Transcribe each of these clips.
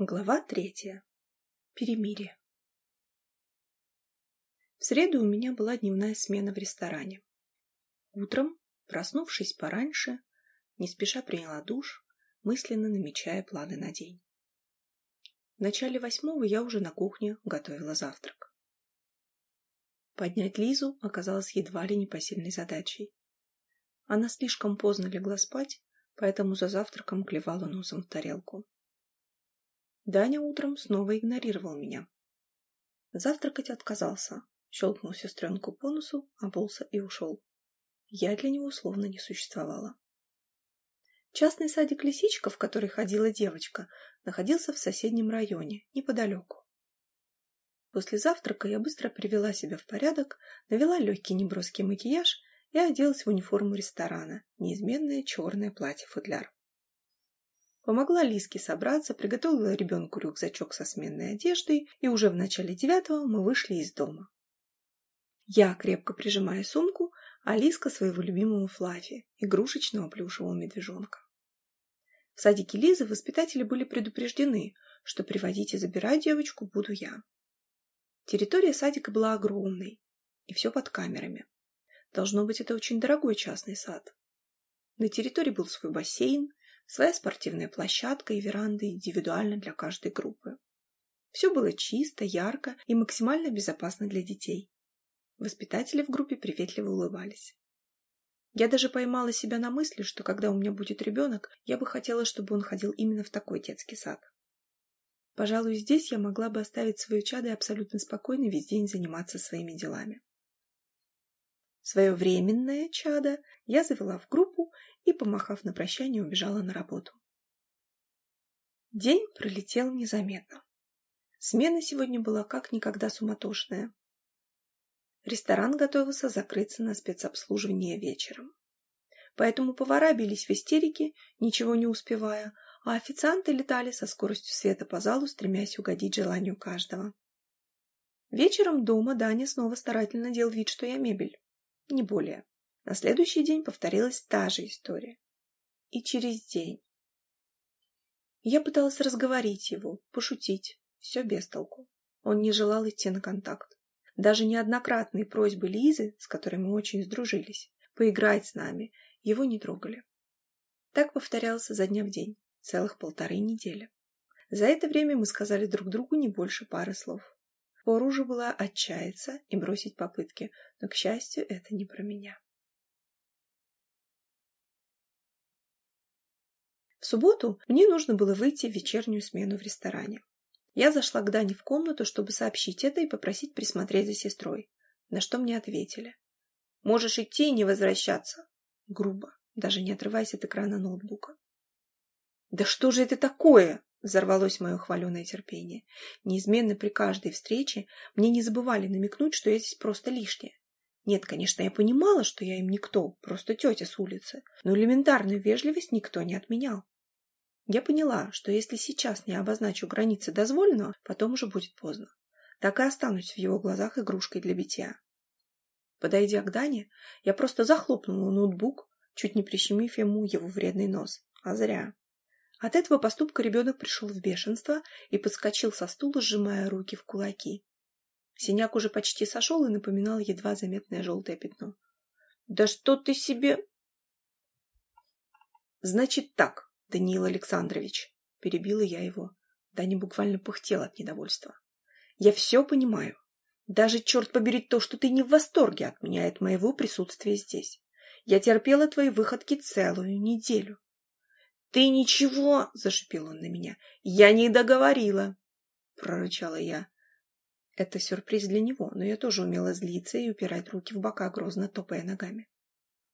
Глава третья. Перемирие. В среду у меня была дневная смена в ресторане. Утром, проснувшись пораньше, не спеша приняла душ, мысленно намечая планы на день. В начале восьмого я уже на кухне готовила завтрак. Поднять Лизу оказалось едва ли непосильной задачей. Она слишком поздно легла спать, поэтому за завтраком клевала носом в тарелку. Даня утром снова игнорировал меня. Завтракать отказался, щелкнул сестренку по носу, обулся и ушел. Я для него словно не существовала. Частный садик «Лисичка», в который ходила девочка, находился в соседнем районе, неподалеку. После завтрака я быстро привела себя в порядок, навела легкий неброский макияж и оделась в униформу ресторана, неизменное черное платье-футляр. Помогла Лиске собраться, приготовила ребенку рюкзачок со сменной одеждой, и уже в начале девятого мы вышли из дома. Я, крепко прижимая сумку, а Лиска своего любимого Флафи, игрушечного плюшевого медвежонка. В садике Лизы воспитатели были предупреждены, что приводить и забирать девочку буду я. Территория садика была огромной, и все под камерами. Должно быть, это очень дорогой частный сад. На территории был свой бассейн, Своя спортивная площадка и веранда индивидуально для каждой группы. Все было чисто, ярко и максимально безопасно для детей. Воспитатели в группе приветливо улыбались. Я даже поймала себя на мысли, что когда у меня будет ребенок, я бы хотела, чтобы он ходил именно в такой детский сад. Пожалуй, здесь я могла бы оставить свое чадо и абсолютно спокойно весь день заниматься своими делами. Свое временное чадо я завела в группу и, помахав на прощание, убежала на работу. День пролетел незаметно. Смена сегодня была как никогда суматошная. Ресторан готовился закрыться на спецобслуживание вечером. Поэтому повара бились в истерике, ничего не успевая, а официанты летали со скоростью света по залу, стремясь угодить желанию каждого. Вечером дома Даня снова старательно делал вид, что я мебель не более. На следующий день повторилась та же история. И через день. Я пыталась разговорить его, пошутить. Все без толку. Он не желал идти на контакт. Даже неоднократные просьбы Лизы, с которой мы очень сдружились, поиграть с нами, его не трогали. Так повторялось за дня в день, целых полторы недели. За это время мы сказали друг другу не больше пары слов. Пору уже была отчаяться и бросить попытки, но, к счастью, это не про меня. Субботу мне нужно было выйти в вечернюю смену в ресторане. Я зашла к Дане в комнату, чтобы сообщить это и попросить присмотреть за сестрой, на что мне ответили. «Можешь идти и не возвращаться». Грубо, даже не отрываясь от экрана ноутбука. «Да что же это такое?» Взорвалось мое хваленое терпение. Неизменно при каждой встрече мне не забывали намекнуть, что я здесь просто лишняя. Нет, конечно, я понимала, что я им никто, просто тетя с улицы, но элементарную вежливость никто не отменял. Я поняла, что если сейчас не обозначу границы дозволенного, потом уже будет поздно. Так и останусь в его глазах игрушкой для битья. Подойдя к Дане, я просто захлопнула ноутбук, чуть не прищемив ему его вредный нос. А зря. От этого поступка ребенок пришел в бешенство и подскочил со стула, сжимая руки в кулаки. Синяк уже почти сошел и напоминал едва заметное желтое пятно. «Да что ты себе...» «Значит так, Даниил Александрович», — перебила я его. Даня буквально пыхтел от недовольства. «Я все понимаю. Даже, черт побери, то, что ты не в восторге от меня и от моего присутствия здесь. Я терпела твои выходки целую неделю. «Ты ничего!» — зашипел он на меня. «Я не договорила!» — прорычала я. Это сюрприз для него, но я тоже умела злиться и упирать руки в бока, грозно топая ногами.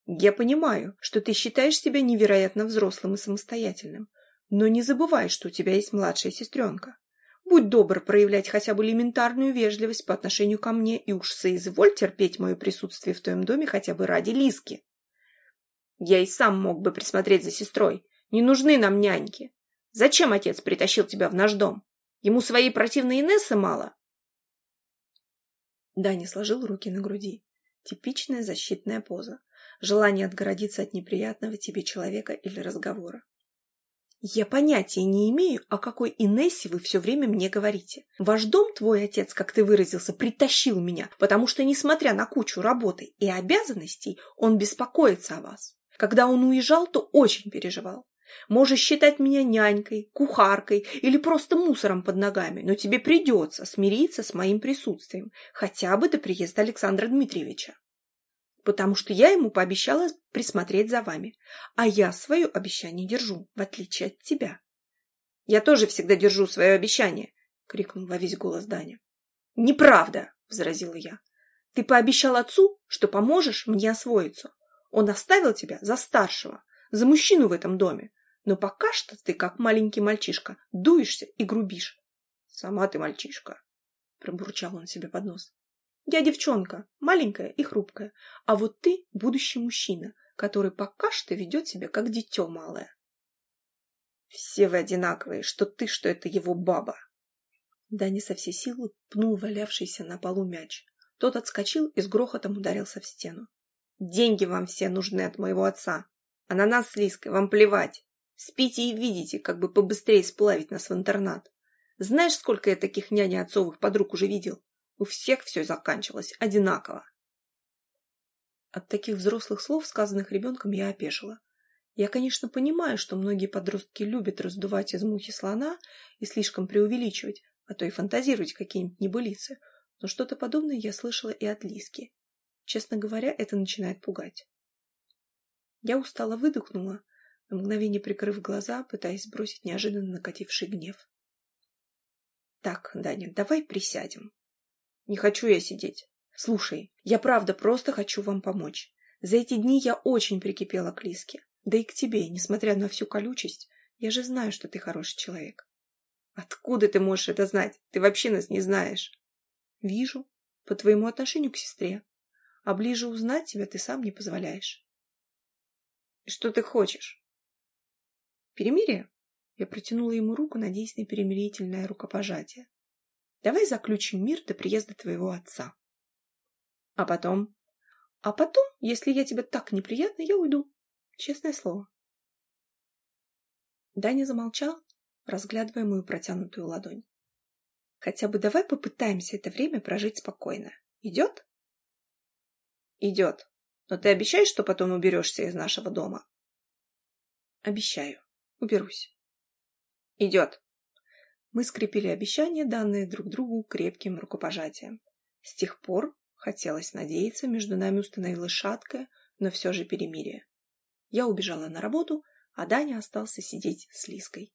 «Я понимаю, что ты считаешь себя невероятно взрослым и самостоятельным, но не забывай, что у тебя есть младшая сестренка. Будь добр проявлять хотя бы элементарную вежливость по отношению ко мне и уж соизволь терпеть мое присутствие в твоем доме хотя бы ради Лиски. Я и сам мог бы присмотреть за сестрой, не нужны нам няньки. Зачем отец притащил тебя в наш дом? Ему своей противной Инессы мало?» Даня сложил руки на груди. Типичная защитная поза. Желание отгородиться от неприятного тебе человека или разговора. Я понятия не имею, о какой Инессе вы все время мне говорите. Ваш дом, твой отец, как ты выразился, притащил меня, потому что, несмотря на кучу работы и обязанностей, он беспокоится о вас. Когда он уезжал, то очень переживал. Можешь считать меня нянькой, кухаркой или просто мусором под ногами, но тебе придется смириться с моим присутствием, хотя бы до приезда Александра Дмитриевича потому что я ему пообещала присмотреть за вами, а я свое обещание держу, в отличие от тебя. — Я тоже всегда держу свое обещание, — крикнул во весь голос Даня. — Неправда, — возразила я. — Ты пообещал отцу, что поможешь мне освоиться. Он оставил тебя за старшего, за мужчину в этом доме, но пока что ты, как маленький мальчишка, дуешься и грубишь. — Сама ты мальчишка, — пробурчал он себе под нос. Я девчонка, маленькая и хрупкая, а вот ты будущий мужчина, который пока что ведет себя как дитё малое. Все вы одинаковые, что ты, что это его баба. Даня со всей силы пнул валявшийся на полу мяч. Тот отскочил и с грохотом ударился в стену. Деньги вам все нужны от моего отца. А на нас с Лиской вам плевать. Спите и видите, как бы побыстрее сплавить нас в интернат. Знаешь, сколько я таких няня отцовых подруг уже видел? У всех все заканчивалось одинаково. От таких взрослых слов, сказанных ребенком, я опешила. Я, конечно, понимаю, что многие подростки любят раздувать из мухи слона и слишком преувеличивать, а то и фантазировать какие-нибудь небылицы, но что-то подобное я слышала и от Лиски. Честно говоря, это начинает пугать. Я устало выдохнула, на мгновение прикрыв глаза, пытаясь сбросить неожиданно накативший гнев. «Так, Даня, давай присядем», не хочу я сидеть. Слушай, я правда просто хочу вам помочь. За эти дни я очень прикипела к Лиске. Да и к тебе, несмотря на всю колючесть. Я же знаю, что ты хороший человек. Откуда ты можешь это знать? Ты вообще нас не знаешь. Вижу. По твоему отношению к сестре. А ближе узнать тебя ты сам не позволяешь. Что ты хочешь? Перемирие? Я протянула ему руку, надеясь на перемирительное рукопожатие. Давай заключим мир до приезда твоего отца. А потом? А потом, если я тебе так неприятна, я уйду. Честное слово. Даня замолчал, разглядывая мою протянутую ладонь. Хотя бы давай попытаемся это время прожить спокойно. Идет? Идет. Но ты обещаешь, что потом уберешься из нашего дома? Обещаю. Уберусь. Идет. Мы скрепили обещания, данные друг другу крепким рукопожатием. С тех пор, хотелось надеяться, между нами установилось шаткое, но все же перемирие. Я убежала на работу, а Даня остался сидеть с Лиской.